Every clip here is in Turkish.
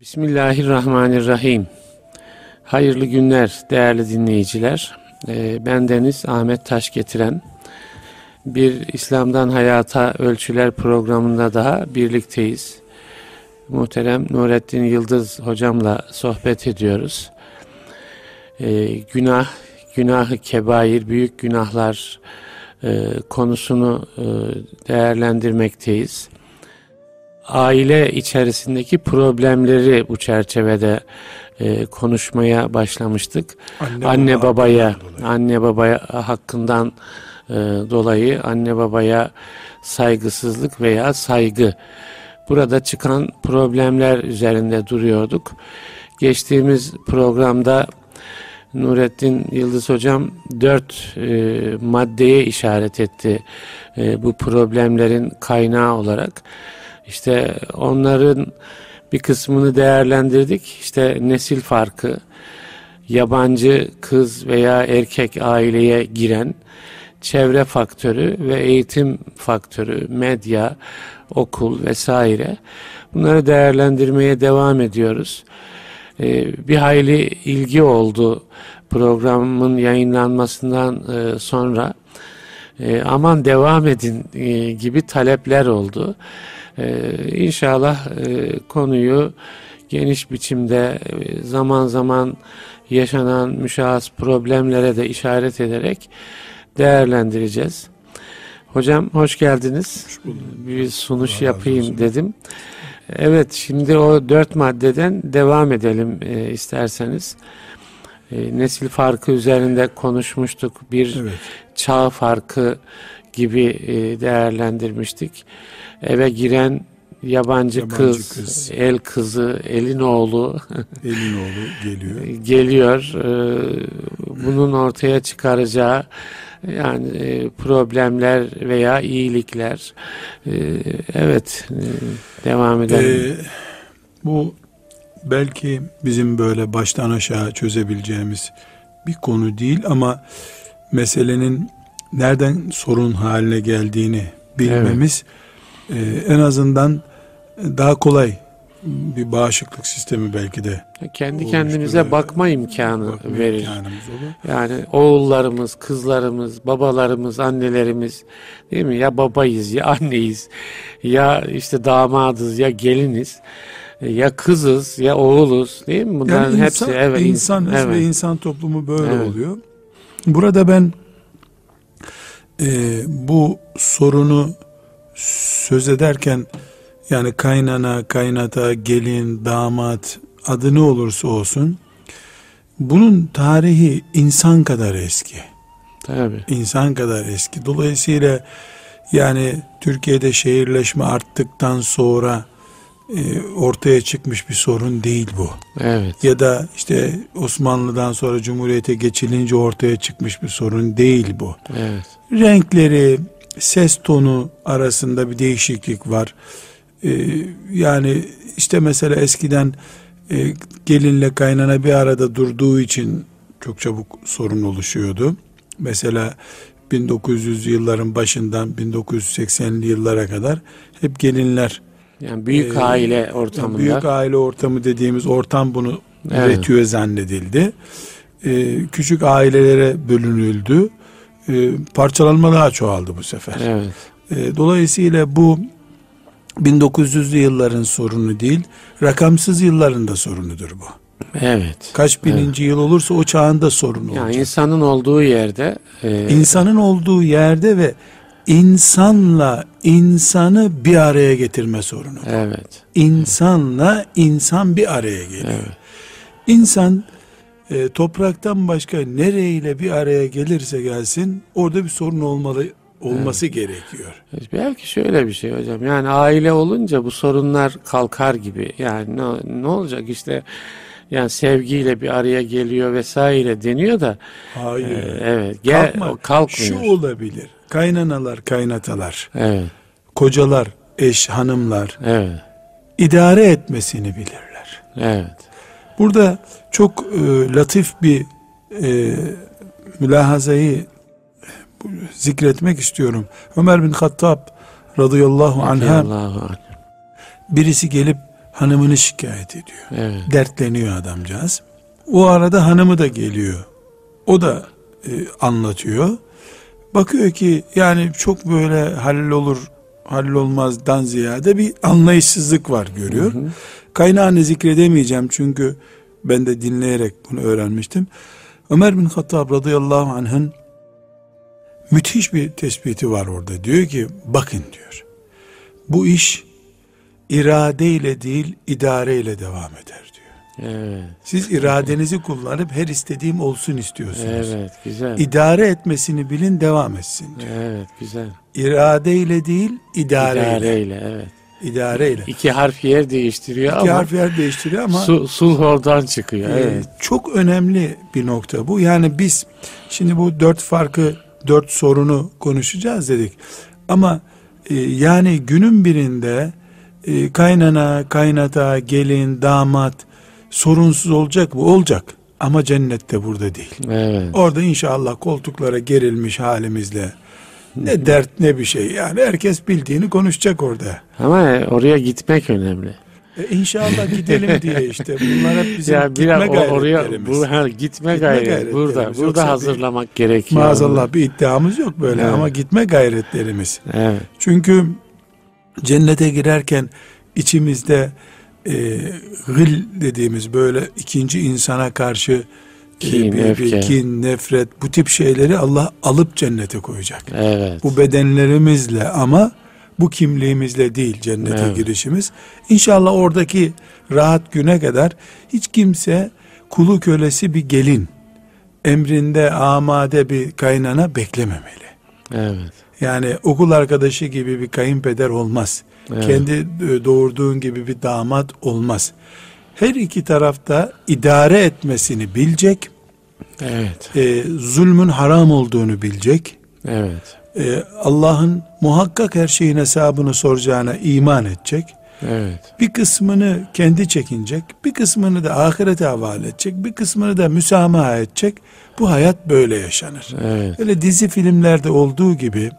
Bismillahirrahmanirrahim. Hayırlı günler değerli dinleyiciler. Ee, ben Deniz Ahmet Taş getiren bir İslam'dan Hayata Ölçüler programında daha birlikteyiz. Muhterem Nurettin Yıldız hocamla sohbet ediyoruz. Ee, günah, günahı kebair, büyük günahlar e, konusunu e, değerlendirmekteyiz aile içerisindeki problemleri bu çerçevede e, konuşmaya başlamıştık. Anne, anne baba babaya, anne babaya hakkından e, dolayı anne babaya saygısızlık veya saygı. Burada çıkan problemler üzerinde duruyorduk. Geçtiğimiz programda Nurettin Yıldız Hocam dört e, maddeye işaret etti e, bu problemlerin kaynağı olarak. İşte onların bir kısmını değerlendirdik. İşte nesil farkı, yabancı kız veya erkek aileye giren çevre faktörü ve eğitim faktörü, medya, okul vesaire. Bunları değerlendirmeye devam ediyoruz. Ee, bir hayli ilgi oldu programın yayınlanmasından e, sonra. E, aman devam edin e, gibi talepler oldu. Ee, inşallah e, konuyu geniş biçimde e, zaman zaman yaşanan müşahhas problemlere de işaret ederek değerlendireceğiz. Hocam hoş geldiniz. Hoş Bir sunuş Allah yapayım dedim. Evet şimdi o dört maddeden devam edelim e, isterseniz. E, nesil farkı üzerinde konuşmuştuk. Bir evet. çağ farkı gibi e, değerlendirmiştik eve giren yabancı, yabancı kız, kız, el kızı, elin oğlu, elin oğlu geliyor. geliyor. Ee, bunun ortaya çıkaracağı yani e, problemler veya iyilikler. Ee, evet, e, devam edelim. Ee, bu belki bizim böyle baştan aşağı çözebileceğimiz bir konu değil ama meselenin nereden sorun haline geldiğini bilmemiz evet ee, en azından daha kolay bir bağışıklık sistemi belki de kendi kendimize bakma imkanı bakma verir. Yani oğullarımız, kızlarımız, babalarımız, annelerimiz değil mi? Ya babayız ya anneyiz ya işte damadız ya geliniz ya kızız ya oğuluz değil mi? Bunların yani insan, hepsi evet insanız evet. ve insan toplumu böyle evet. oluyor. Burada ben e, bu sorunu söz ederken yani kaynana, kaynata, gelin, damat adı ne olursa olsun bunun tarihi insan kadar eski. Tabii. İnsan kadar eski. Dolayısıyla yani Türkiye'de şehirleşme arttıktan sonra e, ortaya çıkmış bir sorun değil bu. Evet. Ya da işte Osmanlı'dan sonra Cumhuriyete geçilince ortaya çıkmış bir sorun değil bu. Evet. Renkleri, ses tonu arasında bir değişiklik var. Ee, yani işte mesela eskiden e, gelinle kaynana bir arada durduğu için çok çabuk sorun oluşuyordu. Mesela 1900 yılların başından 1980'li yıllara kadar hep gelinler yani büyük e, aile ortamında büyük aile ortamı dediğimiz ortam bunu evet. üretiyor zannedildi. E, küçük ailelere bölünüldü e, parçalanma daha çoğaldı bu sefer. Evet. E, dolayısıyla bu 1900'lü yılların sorunu değil, rakamsız yılların da sorunudur bu. Evet. Kaç bininci evet. yıl olursa o çağın da sorunu yani olacak. Yani insanın olduğu yerde. E... İnsanın olduğu yerde ve insanla insanı bir araya getirme sorunu. Evet. İnsanla insan bir araya geliyor. Evet. İnsan e, topraktan başka nereyle bir araya gelirse gelsin orada bir sorun olmalı olması evet. gerekiyor. Belki şöyle bir şey hocam. Yani aile olunca bu sorunlar kalkar gibi. Yani ne, ne olacak işte yani sevgiyle bir araya geliyor vesaire deniyor da. Hayır. E, evet. Gel, Kalkma. Kalkmıyor. Şu olabilir. Kaynanalar, kaynatalar. Evet. Kocalar, eş, hanımlar. Evet. idare etmesini bilirler. Evet. Burada çok e, latif bir e, mülahazayı zikretmek istiyorum. Ömer bin Hattab radıyallahu anh'a birisi gelip hanımını şikayet ediyor. Evet. Dertleniyor adamcağız. O arada hanımı da geliyor. O da e, anlatıyor. Bakıyor ki yani çok böyle hallolur hallolmazdan ziyade bir anlayışsızlık var görüyor. Hı hı. Kaynağını zikredemeyeceğim çünkü ben de dinleyerek bunu öğrenmiştim. Ömer bin Hattab radıyallahu anh'ın müthiş bir tespiti var orada. Diyor ki bakın diyor. Bu iş iradeyle değil idareyle devam eder. Evet. Siz iradenizi kullanıp her istediğim olsun istiyorsunuz. Evet, güzel. İdare etmesini bilin, devam etsin diyor. Evet, güzel. İradeyle değil, idareyle. İdareyle, evet. İdareyle. İki harf yer değiştiriyor İki ama. İki harf yer değiştiriyor ama. Su, sulh oradan çıkıyor. E, evet. Çok önemli bir nokta bu. Yani biz şimdi bu dört farkı, dört sorunu konuşacağız dedik. Ama e, yani günün birinde e, kaynana, kaynata, gelin, damat sorunsuz olacak mı? Olacak. Ama cennette burada değil. Evet. Orada inşallah koltuklara gerilmiş halimizle ne dert ne bir şey. Yani herkes bildiğini konuşacak orada. Ama oraya gitmek önemli. E inşallah gidelim diye işte bunlar hep bizim ya gitme gayretlerimiz. Oraya, bu, ha, gitme, gitme gayret. gayretlerimiz. Burada, burada hazırlamak bir, gerekiyor. Maazallah bir iddiamız yok böyle evet. ama gitme gayretlerimiz. Evet. Çünkü cennete girerken içimizde e, gıl dediğimiz böyle ikinci insana karşı e, kin, bir, bir kin, nefret bu tip şeyleri Allah alıp cennete koyacak. Evet. Bu bedenlerimizle ama bu kimliğimizle değil cennete evet. girişimiz. İnşallah oradaki rahat güne kadar hiç kimse kulu kölesi bir gelin emrinde amade bir kaynana beklememeli. Evet. Yani okul arkadaşı gibi bir kayınpeder olmaz. Evet. Kendi e, doğurduğun gibi bir damat olmaz. Her iki tarafta idare etmesini bilecek. Evet. E, zulmün haram olduğunu bilecek. Evet. E, Allah'ın muhakkak her şeyin hesabını soracağına iman edecek. Evet. Bir kısmını kendi çekinecek, bir kısmını da ahirete havale edecek, bir kısmını da müsamaha edecek. Bu hayat böyle yaşanır. Evet. Öyle dizi filmlerde olduğu gibi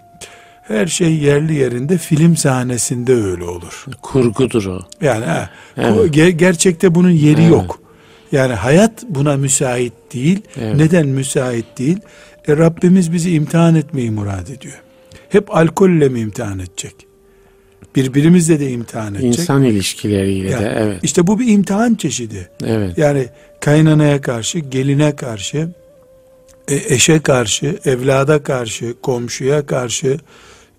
her şey yerli yerinde film sahnesinde öyle olur. Kurgudur o. Yani ha, evet. ger- gerçekte bunun yeri evet. yok. Yani hayat buna müsait değil. Evet. Neden müsait değil? E Rabbimiz bizi imtihan etmeyi murad ediyor. Hep alkolle mi imtihan edecek? Birbirimizle de imtihan edecek. İnsan ilişkileriyle yani, de evet. İşte bu bir imtihan çeşidi. Evet. Yani kaynanaya karşı, geline karşı, e, eşe karşı, evlada karşı, komşuya karşı,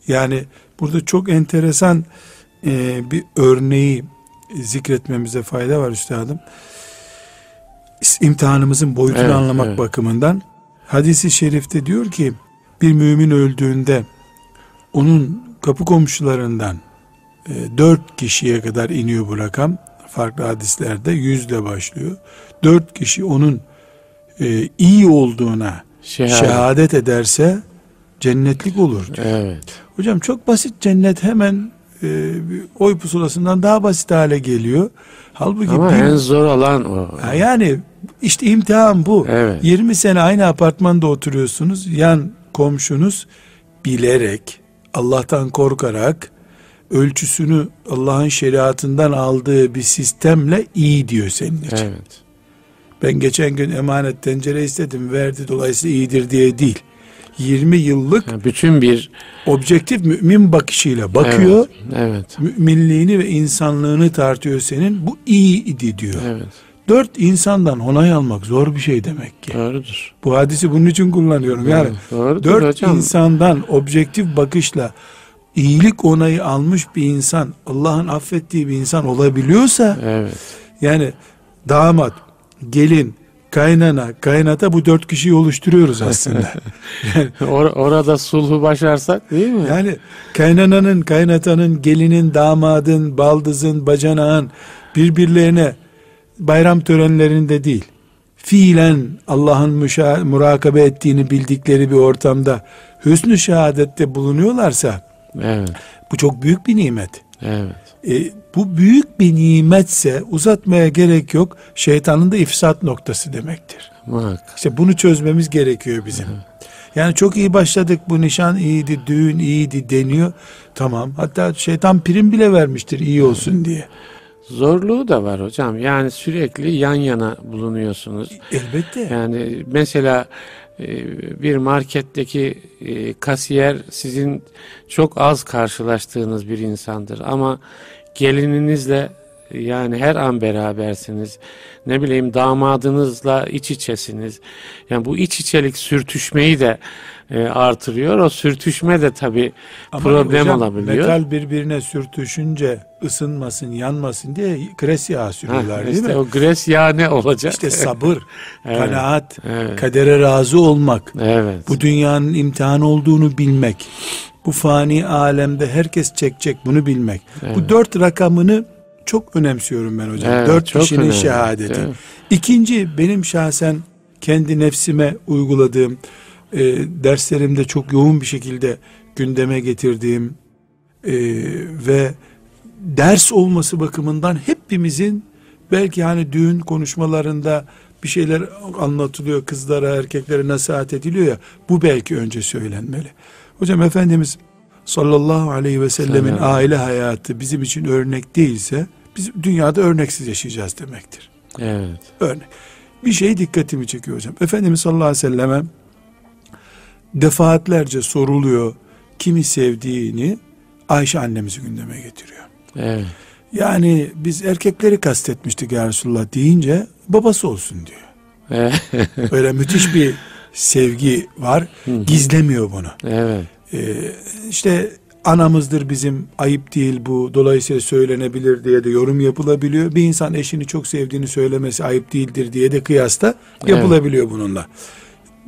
yani burada çok enteresan e, bir örneği zikretmemize fayda var üstadım. İmtihanımızın boyutunu evet, anlamak evet. bakımından hadisi şerifte diyor ki bir mümin öldüğünde onun kapı komşularından e, dört kişiye kadar iniyor bu rakam. Farklı hadislerde yüzle başlıyor. Dört kişi onun e, iyi olduğuna şehadet, şehadet ederse cennetlik olur diyor. Evet. Hocam çok basit cennet hemen e, oy pusulasından daha basit hale geliyor. Halbuki Ama bir, en zor olan o. Yani işte imtihan bu. Evet. 20 sene aynı apartmanda oturuyorsunuz. Yan komşunuz bilerek, Allah'tan korkarak ölçüsünü Allah'ın şeriatından aldığı bir sistemle iyi diyor senin için. Evet. Ben geçen gün emanet tencere istedim verdi dolayısıyla iyidir diye değil. 20 yıllık yani bütün bir objektif mümin bakışıyla bakıyor. Evet, evet. Müminliğini ve insanlığını tartıyor senin. Bu iyi idi diyor. Evet. Dört insandan onay almak zor bir şey demek ki. Doğrudur. Bu hadisi bunun için kullanıyorum. Yani Doğrudur dört hocam. insandan objektif bakışla iyilik onayı almış bir insan, Allah'ın affettiği bir insan olabiliyorsa, evet. yani damat, gelin, kaynana, kaynata bu dört kişiyi oluşturuyoruz aslında. yani, Or- orada sulhu başarsak değil mi? Yani kaynananın, kaynatanın, gelinin, damadın, baldızın, bacanağın birbirlerine bayram törenlerinde değil, fiilen Allah'ın murakabe ettiğini bildikleri bir ortamda hüsnü şehadette bulunuyorlarsa evet. bu çok büyük bir nimet. Evet. E, bu büyük bir nimetse uzatmaya gerek yok. Şeytanın da ifsat noktası demektir. Muhakkak. İşte bunu çözmemiz gerekiyor bizim. Evet. Yani çok iyi başladık bu nişan iyiydi, düğün iyiydi deniyor. Tamam. Hatta şeytan prim bile vermiştir iyi olsun diye. Zorluğu da var hocam. Yani sürekli yan yana bulunuyorsunuz. Elbette. Yani mesela e, bir marketteki e, kasiyer sizin çok az karşılaştığınız bir insandır ama gelininizle yani her an berabersiniz. Ne bileyim damadınızla iç içesiniz. Yani bu iç içelik sürtüşmeyi de e, artırıyor. O sürtüşme de tabi problem hocam, olabiliyor. Metal birbirine sürtüşünce ısınmasın, yanmasın diye gres yağı sürüyorlar ha, değil işte mi? O gres yağı ne olacak? İşte sabır, evet, kanaat, evet. kadere razı olmak. Evet. Bu dünyanın imtihan olduğunu bilmek. Bu fani alemde herkes çekecek bunu bilmek. Evet. Bu dört rakamını çok önemsiyorum ben hocam. Evet, Dört kişinin önemli. şehadeti. Evet. İkinci benim şahsen kendi nefsime uyguladığım e, derslerimde çok yoğun bir şekilde gündeme getirdiğim e, ve ders olması bakımından hepimizin belki hani düğün konuşmalarında bir şeyler anlatılıyor kızlara erkeklere nasihat ediliyor ya bu belki önce söylenmeli. Hocam Efendimiz sallallahu aleyhi ve sellemin Selam. aile hayatı bizim için örnek değilse biz dünyada örneksiz yaşayacağız demektir. Evet. Örnek. Bir şey dikkatimi çekiyor hocam. Efendimiz sallallahu aleyhi ve selleme defaatlerce soruluyor kimi sevdiğini Ayşe annemizi gündeme getiriyor. Evet. Yani biz erkekleri kastetmiştik ya Resulullah deyince babası olsun diyor. Böyle müthiş bir sevgi var. Gizlemiyor bunu. Evet. Ee, işte anamızdır bizim ayıp değil bu dolayısıyla söylenebilir diye de yorum yapılabiliyor. Bir insan eşini çok sevdiğini söylemesi ayıp değildir diye de kıyasta yapılabiliyor evet. bununla.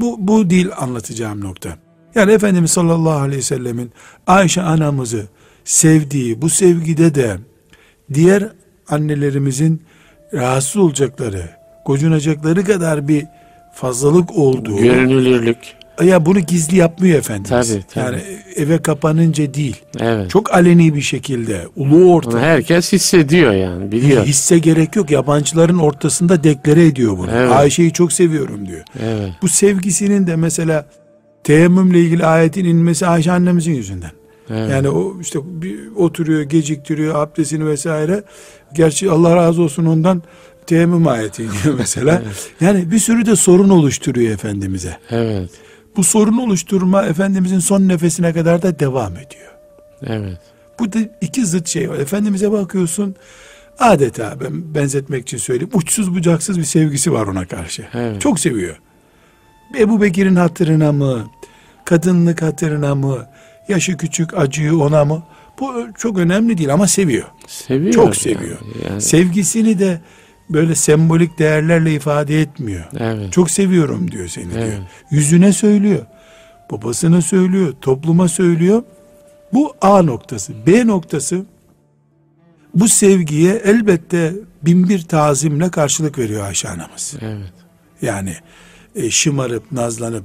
Bu, bu değil anlatacağım nokta. Yani Efendimiz sallallahu aleyhi ve sellemin Ayşe anamızı sevdiği bu sevgide de diğer annelerimizin rahatsız olacakları, gocunacakları kadar bir fazlalık olduğu. Görünülürlük. Ya bunu gizli yapmıyor Efendimiz. Tabii, tabii. Yani eve kapanınca değil. Evet. Çok aleni bir şekilde, ulu orta. herkes hissediyor yani, biliyor. Hisse gerek yok. Yabancıların ortasında deklare ediyor bunu. Evet. Ayşe'yi çok seviyorum diyor. Evet. Bu sevgisinin de mesela teyemmümle ilgili ayetin inmesi Ayşe annemizin yüzünden. Evet. Yani o işte bir oturuyor, geciktiriyor abdestini vesaire. Gerçi Allah razı olsun ondan teyemmüm ayeti iniyor mesela. evet. Yani bir sürü de sorun oluşturuyor Efendimiz'e. Evet. Bu sorun oluşturma Efendimizin son nefesine kadar da devam ediyor. Evet. Bu da iki zıt şey var. Efendimiz'e bakıyorsun adeta ben benzetmek için söyleyeyim uçsuz bucaksız bir sevgisi var ona karşı. Evet. Çok seviyor. Ebu Bekir'in hatırına mı, kadınlık hatırına mı, yaşı küçük acıyı ona mı? Bu çok önemli değil ama seviyor. Seviyor. Çok seviyor. Yani, yani. Sevgisini de böyle sembolik değerlerle ifade etmiyor. Evet. Çok seviyorum diyor seni evet. diyor. Yüzüne söylüyor. Babasına söylüyor, topluma söylüyor. Bu A noktası. B noktası bu sevgiye elbette bin bir tazimle karşılık veriyor Ayşe anamız. Evet. Yani e, şımarıp nazlanıp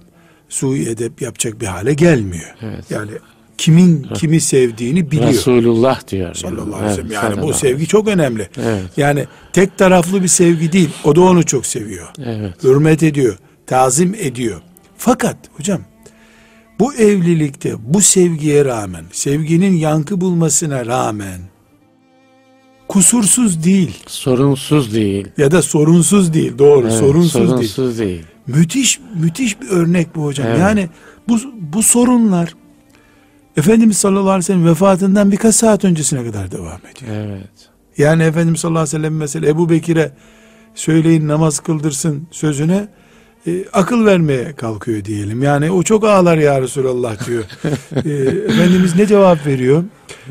sui edep yapacak bir hale gelmiyor. Evet. Yani kimin kimi sevdiğini biliyor. Resulullah diyor. Sallallahu aleyhi ve sellem. Yani bu sevgi çok önemli. Evet. Yani tek taraflı bir sevgi değil. O da onu çok seviyor. Evet. Hürmet ediyor. Tazim ediyor. Fakat hocam bu evlilikte bu sevgiye rağmen, sevginin yankı bulmasına rağmen kusursuz değil. Sorunsuz değil. Ya da sorunsuz değil. Doğru. Evet, sorunsuz, sorunsuz değil. değil. Müthiş müthiş bir örnek bu hocam. Evet. Yani bu bu sorunlar Efendimiz sallallahu aleyhi ve sellem vefatından birkaç saat öncesine kadar devam ediyor. Evet. Yani Efendimiz sallallahu aleyhi ve sellem mesela Ebu Bekir'e söyleyin namaz kıldırsın sözüne e, akıl vermeye kalkıyor diyelim. Yani o çok ağlar ya Resulallah diyor. e, Efendimiz ne cevap veriyor?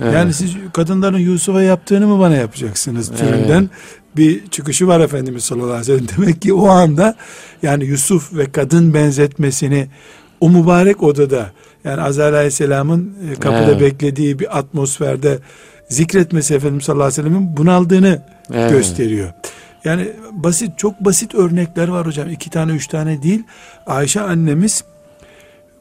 Evet. Yani siz kadınların Yusuf'a yaptığını mı bana yapacaksınız filmden evet. bir çıkışı var Efendimiz sallallahu aleyhi ve sellem. Demek ki o anda yani Yusuf ve kadın benzetmesini o mübarek odada yani Azrail Aleyhisselam'ın e, kapıda evet. beklediği bir atmosferde zikretmesi Efendimiz sallallahu aleyhi ve sellem'in bunaldığını evet. gösteriyor. Yani basit çok basit örnekler var hocam. iki tane üç tane değil. Ayşe annemiz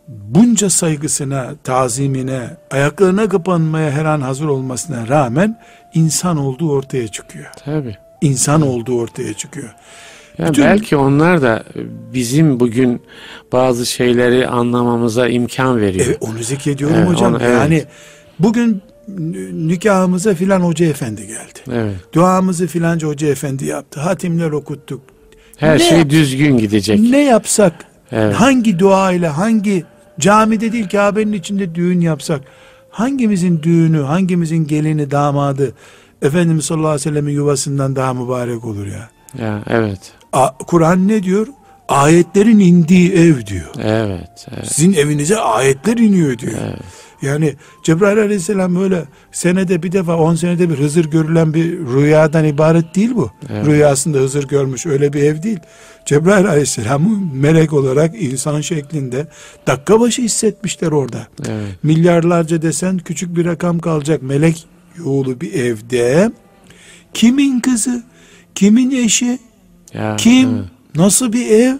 bunca saygısına, tazimine, ayaklarına kapanmaya her an hazır olmasına rağmen insan olduğu ortaya çıkıyor. Tabii. İnsan olduğu ortaya çıkıyor. Yani Bütün... Belki onlar da bizim bugün bazı şeyleri anlamamıza imkan veriyor. Evet, onu zikrediyorum evet, hocam. Onu, evet. Yani bugün nikahımıza filan hoca efendi geldi. Evet. Duamızı filanca hoca efendi yaptı. Hatimler okuttuk. Her Ne şey yap- düzgün gidecek. Ne yapsak, Evet. hangi dua ile, hangi camide değil Kabe'nin içinde düğün yapsak, hangimizin düğünü, hangimizin gelini, damadı Efendimiz sallallahu aleyhi ve sellemin yuvasından daha mübarek olur ya. Ya, evet. Kur'an ne diyor? Ayetlerin indiği ev diyor. Evet. Evet. Sizin evinize ayetler iniyor diyor. Evet. Yani Cebrail aleyhisselam böyle senede bir defa on senede bir Hızır görülen bir rüyadan ibaret değil bu. Evet. Rüyasında Hızır görmüş öyle bir ev değil. Cebrail aleyhisselamı melek olarak insan şeklinde dakika başı hissetmişler orada. Evet. Milyarlarca desen küçük bir rakam kalacak melek yoğulu bir evde kimin kızı, kimin eşi, Ya, kim, Evet. nasıl bir ev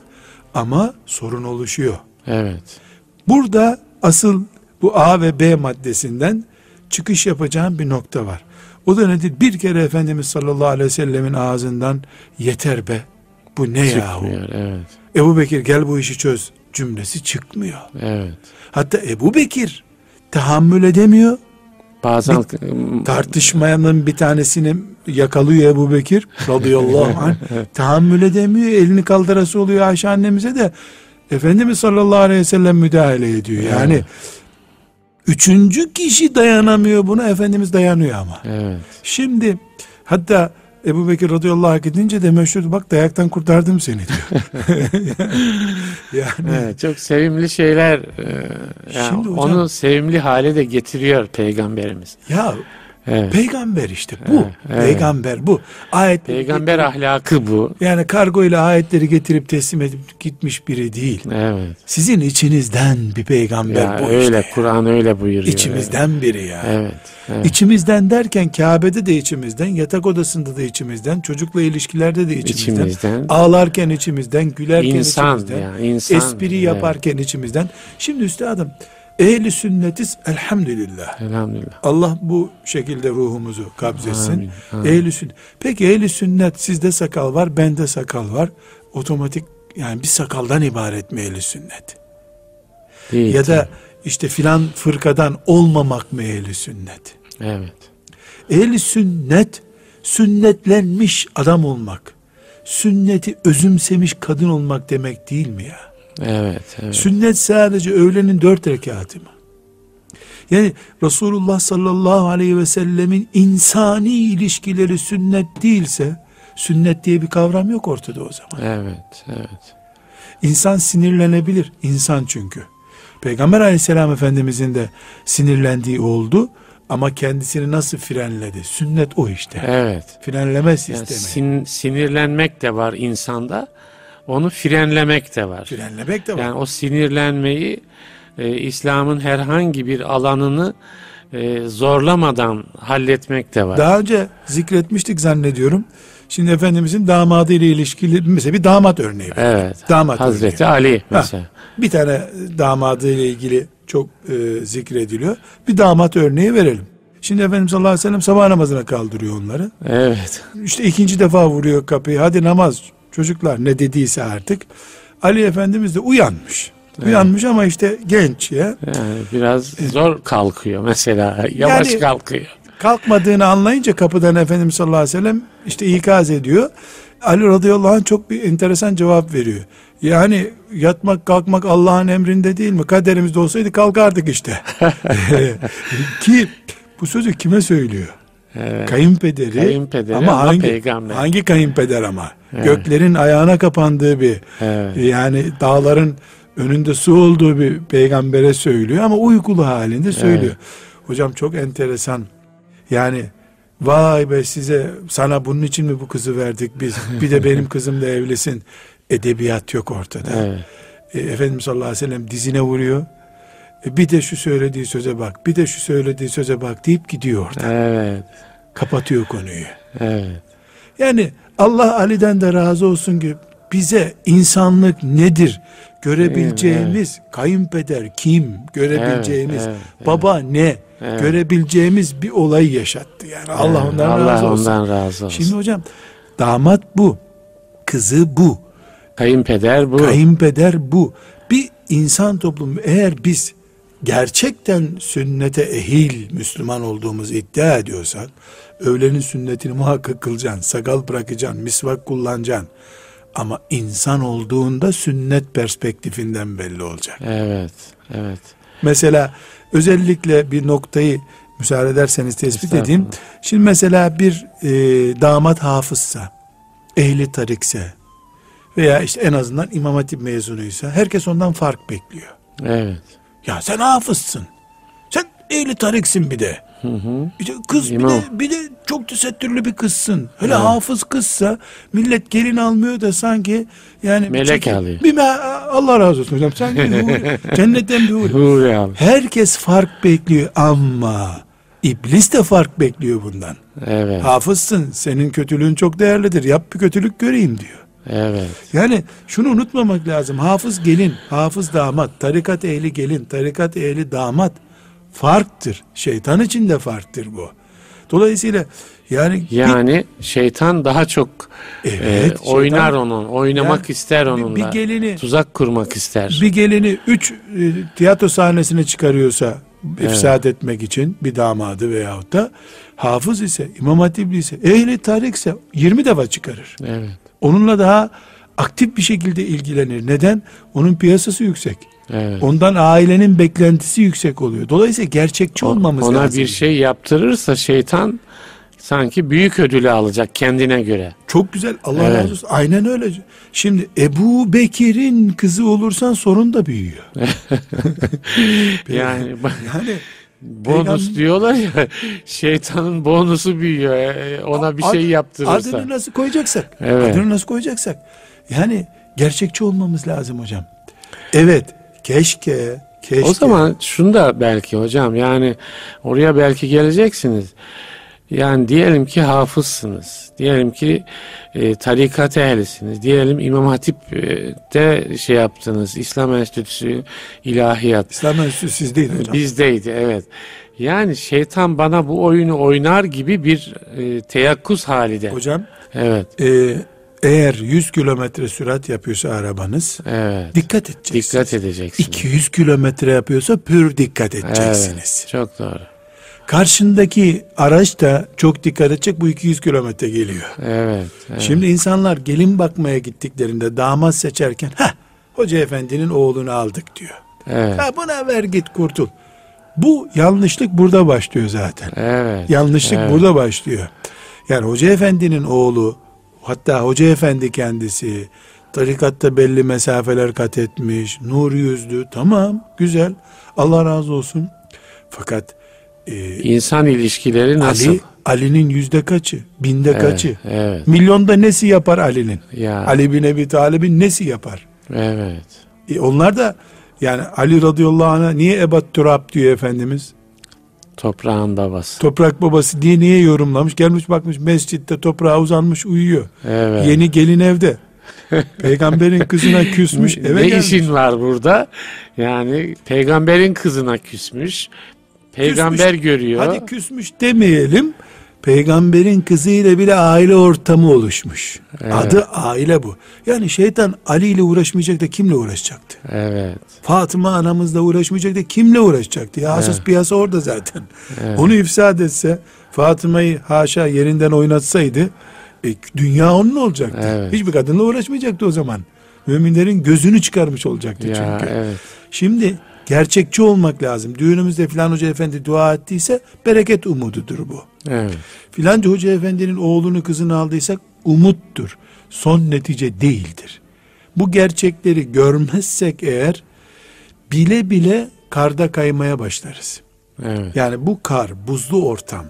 ama sorun oluşuyor. evet. Burada asıl bu A ve B maddesinden çıkış yapacağım bir nokta var. O da nedir? Bir kere Efendimiz sallallahu aleyhi ve sellemin ağzından yeter be bu ne yahu? Çıkmıyor. Evet. Ebu Bekir gel bu işi çöz cümlesi çıkmıyor. Evet. Hatta Ebu Bekir tahammül edemiyor. Bazen Tartışmayanın bir tanesini yakalıyor Ebu Bekir radıyallahu anh. tahammül edemiyor. Elini kaldırası oluyor Ayşe annemize de Efendimiz sallallahu aleyhi ve sellem müdahale ediyor. Yani Evet. üçüncü kişi dayanamıyor buna. Efendimiz dayanıyor ama. evet. Şimdi hatta Ebu Bekir radıyallahu anh gidince de meşhur bak dayaktan kurtardım seni diyor. yani Evet, çok sevimli şeyler e, yani Şimdi hocam- onu sevimli hale de getiriyor peygamberimiz. ya Evet. peygamber işte bu. Evet, evet. Peygamber bu. Ayet Peygamber ahlakı bu. Yani kargo ile ayetleri getirip teslim edip gitmiş biri değil. Evet. Sizin içinizden bir peygamber Ya bu öyle işte. Kur'an öyle buyuruyor. İçimizden biri ya. Evet. Evet. İçimizden derken Kabe'de de içimizden, yatak odasında da içimizden, çocukla ilişkilerde de içimizden, İçimizden. ağlarken içimizden, gülerken İnsan içimizden, ya, insan. espri Evet. yaparken içimizden. Şimdi üstadım, ehli sünnetiz elhamdülillah. Elhamdülillah. Allah bu şekilde ruhumuzu kabzetsin. Amin, amin. Ehli sünnet. Peki ehli sünnet sizde sakal var, bende sakal var. Otomatik yani bir sakaldan ibaret mi ehli sünnet? Değil, Ya da işte filan fırkadan olmamak mı ehli sünnet? Evet. Ehli sünnet sünnetlenmiş adam olmak. Sünneti özümsemiş kadın olmak demek değil mi ya? Evet. Evet. Sünnet sadece öğlenin dört rekatı mı? Yani Resulullah sallallahu aleyhi ve sellemin insani ilişkileri sünnet değilse sünnet diye bir kavram yok ortada o zaman. Evet. Evet. İnsan sinirlenebilir. insan çünkü. Peygamber aleyhisselam efendimizin de sinirlendiği oldu ama kendisini nasıl frenledi? Sünnet o işte. Evet. Frenleme Yani sistemi. sin- sinirlenmek de var insanda. Onu frenlemek de var. Frenlemek de var. Yani o sinirlenmeyi e, İslam'ın herhangi bir alanını e, zorlamadan halletmek de var. Daha önce zikretmiştik zannediyorum. Şimdi Efendimizin damadı ile ilişkili mesela bir damat örneği. var. evet. Damat Hazreti örneği. Ali mesela. Bir tane damadı ile ilgili çok e, zikrediliyor. Bir damat örneği verelim. Şimdi Efendimiz sallallahu aleyhi ve sellem sabah namazına kaldırıyor onları. Evet. İşte ikinci defa vuruyor kapıyı. Hadi namaz çocuklar ne dediyse artık. Ali Efendimiz de uyanmış. Uyanmış ama işte genç ya. Yani biraz zor kalkıyor mesela. Yavaş Yani- kalkıyor. Kalkmadığını anlayınca kapıdan Efendimiz sallallahu aleyhi ve sellem işte ikaz ediyor. Ali radıyallahu anh çok bir enteresan cevap veriyor. Yani yatmak kalkmak Allah'ın emrinde değil mi? Kaderimizde olsaydı kalkardık işte. Ki bu sözü kime söylüyor? Evet. Kayınpederi, Kayınpederi ama hangi, peygamber. hangi kayınpeder ama? Göklerin ayağına kapandığı bir Evet. yani dağların önünde su olduğu bir peygambere söylüyor ama uykulu halinde söylüyor. Hocam çok enteresan. Yani vay be size sana bunun için mi bu kızı verdik biz? Bir de benim kızımla evlisin. Edebiyat yok ortada. Evet. E, Efendimiz sallallahu aleyhi ve sellem dizine vuruyor. E, bir de şu söylediği söze bak, bir de şu söylediği söze bak deyip gidiyor orada. Evet. Kapatıyor konuyu. Evet. Yani Allah Ali'den de razı olsun ki bize insanlık nedir görebileceğimiz kayınpeder kim görebileceğimiz Evet, evet, baba ne Evet. görebileceğimiz bir olay yaşattı yani Allah Evet. ondan Allah razı olsun. ondan razı olsun. Şimdi hocam damat bu kızı bu Kayınpeder bu. kayınpeder bu bir insan toplumu eğer biz gerçekten sünnete ehil Müslüman olduğumuzu iddia ediyorsak öğlenin sünnetini muhakkak kılacaksın, sakal bırakacaksın, misvak kullanacaksın. Ama insan olduğunda sünnet perspektifinden belli olacak. Evet, evet. Mesela özellikle bir noktayı müsaade ederseniz tespit edeyim. Şimdi mesela bir e, damat hafızsa, ehli tarikse veya işte en azından imam hatip mezunuysa herkes ondan fark bekliyor. Evet. Ya sen hafızsın. Sen ehli tariksin bir de. Hı hı. İşte kız bir de, bir de çok tesettürlü bir kızsın. Öyle evet. hafız kızsa millet gelin almıyor da sanki yani melek çek, alıyor. Bir Allah razı olsun hocam. Sen cennetten bir huri. Herkes fark bekliyor ama iblis de fark bekliyor bundan. Evet. Hafızsın. Senin kötülüğün çok değerlidir. Yap bir kötülük göreyim diyor. Evet. Yani şunu unutmamak lazım. Hafız gelin, hafız damat, tarikat ehli gelin, tarikat ehli damat farktır. Şeytan için de farktır bu. Dolayısıyla yani yani bir, şeytan daha çok evet, e, oynar şeytan, onun, oynamak yani, ister onunla. Bir gelini tuzak kurmak ister. Bir gelini üç e, tiyatro sahnesine çıkarıyorsa evet. ifsad etmek için bir damadı veyahut da hafız ise, imam hatipli ise, ehli tarikse 20 defa çıkarır. Evet. Onunla daha aktif bir şekilde ilgilenir. Neden? Onun piyasası yüksek. Evet. Ondan ailenin beklentisi yüksek oluyor. Dolayısıyla gerçekçi olmamız ona lazım. Ona bir şey yaptırırsa şeytan sanki büyük ödülü alacak kendine göre. Çok güzel. Allah evet. razı olsun. Aynen öyle. Şimdi Ebu Bekir'in kızı olursan sorun da büyüyor. yani yani bonus Peygamber... diyorlar ya şeytanın bonusu büyüyor e, ona bir şey yaptırırsa. Adını nasıl koyacaksak. Evet. Adını nasıl koyacaksak. Yani gerçekçi olmamız lazım hocam. Evet keşke keşke. O zaman şunu da belki hocam yani oraya belki geleceksiniz. Yani diyelim ki hafızsınız. Diyelim ki e, tarikat ehlisiniz. Diyelim İmam Hatip'te şey yaptınız. İslam Enstitüsü ilahiyat. İslam Enstitüsü sizdeydi hocam. Bizdeydi evet. Yani şeytan bana bu oyunu oynar gibi bir e, teyakkuz halide. Hocam. Evet. E, eğer 100 kilometre sürat yapıyorsa arabanız evet. dikkat edeceksiniz. Dikkat edeceksiniz. 200 kilometre yapıyorsa pür dikkat edeceksiniz. Evet, çok doğru. Karşındaki araç da çok dikkat edecek bu 200 kilometre geliyor. Evet, evet. Şimdi insanlar gelin bakmaya gittiklerinde damat seçerken ha hoca efendinin oğlunu aldık diyor. Evet. Ha buna ver git kurtul. Bu yanlışlık burada başlıyor zaten. Evet. Yanlışlık evet. burada başlıyor. Yani hoca efendinin oğlu hatta hoca efendi kendisi tarikatta belli mesafeler kat etmiş, nur yüzlü tamam güzel Allah razı olsun. Fakat e, insan ilişkileri nasıl? Ali, Ali'nin yüzde kaçı? Binde evet, kaçı? Evet. Milyonda nesi yapar Ali'nin? Ya. Ali bin Ebi Talib'in nesi yapar? Evet. E, onlar da yani Ali radıyallahu anh'a niye ebat turab diyor Efendimiz? Toprağın babası. Toprak babası diye niye yorumlamış? Gelmiş bakmış mescitte toprağa uzanmış uyuyor. Evet. Yeni gelin evde. Peygamberin kızına küsmüş eve ne gelmiş. işin var burada? Yani peygamberin kızına küsmüş. Peygamber küsmüş. görüyor. Hadi küsmüş demeyelim. Peygamberin kızıyla bile aile ortamı oluşmuş. Evet. Adı aile bu. Yani şeytan Ali ile uğraşmayacak da kimle uğraşacaktı? Evet. Fatıma anamızla uğraşmayacak da kimle uğraşacaktı? Ya asas evet. piyasa orada zaten. Evet. Onu ifsad etse Fatıma'yı haşa yerinden oynatsaydı e, dünya onun olacaktı. Evet. Hiçbir kadınla uğraşmayacaktı o zaman. Müminlerin gözünü çıkarmış olacaktı ya, çünkü. Evet. Şimdi gerçekçi olmak lazım. Düğünümüzde filan hoca efendi dua ettiyse bereket umududur bu. Evet. Filanca hoca efendinin oğlunu kızını aldıysak umuttur. Son netice değildir. Bu gerçekleri görmezsek eğer bile bile karda kaymaya başlarız. Evet. Yani bu kar, buzlu ortam.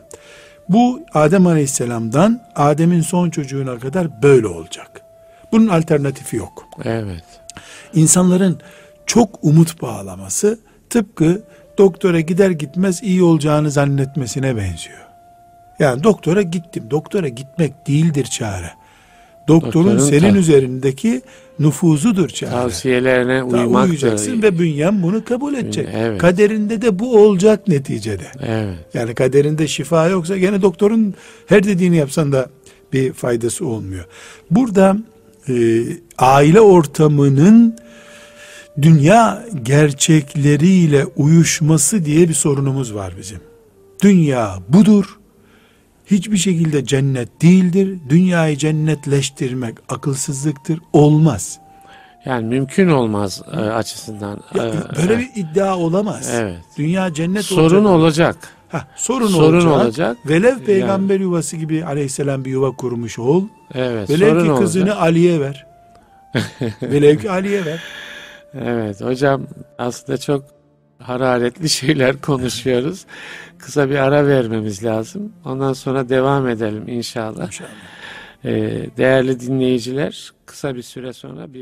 Bu Adem Aleyhisselam'dan Adem'in son çocuğuna kadar böyle olacak. Bunun alternatifi yok. Evet. İnsanların çok umut bağlaması tıpkı doktora gider gitmez iyi olacağını zannetmesine benziyor. Yani doktora gittim. Doktora gitmek değildir çare. Doktorun, Doktorun senin ta- üzerindeki nüfuzudur çare. Tavsiyelerine uymak uyacaksın ve bünyen bunu kabul edecek. Evet. Kaderinde de bu olacak neticede. Evet. Yani kaderinde şifa yoksa gene doktorun her dediğini yapsan da bir faydası olmuyor. Burada e, aile ortamının dünya gerçekleriyle uyuşması diye bir sorunumuz var bizim. Dünya budur. Hiçbir şekilde cennet değildir. Dünyayı cennetleştirmek akılsızlıktır. Olmaz. Yani mümkün olmaz e, açısından. E, böyle e, bir iddia olamaz. Evet. Dünya cennet sorun olacak. olacak. Heh, sorun, Sorun olacak. olacak. Velev peygamber yuvası gibi aleyhisselam bir yuva kurmuş ol. Evet. Velev ki kızını olacak. Ali'ye ver. Velev ki Ali'ye ver. Evet hocam aslında çok hararetli şeyler konuşuyoruz. Kısa bir ara vermemiz lazım. Ondan sonra devam edelim inşallah. İnşallah. Ee, değerli dinleyiciler kısa bir süre sonra bir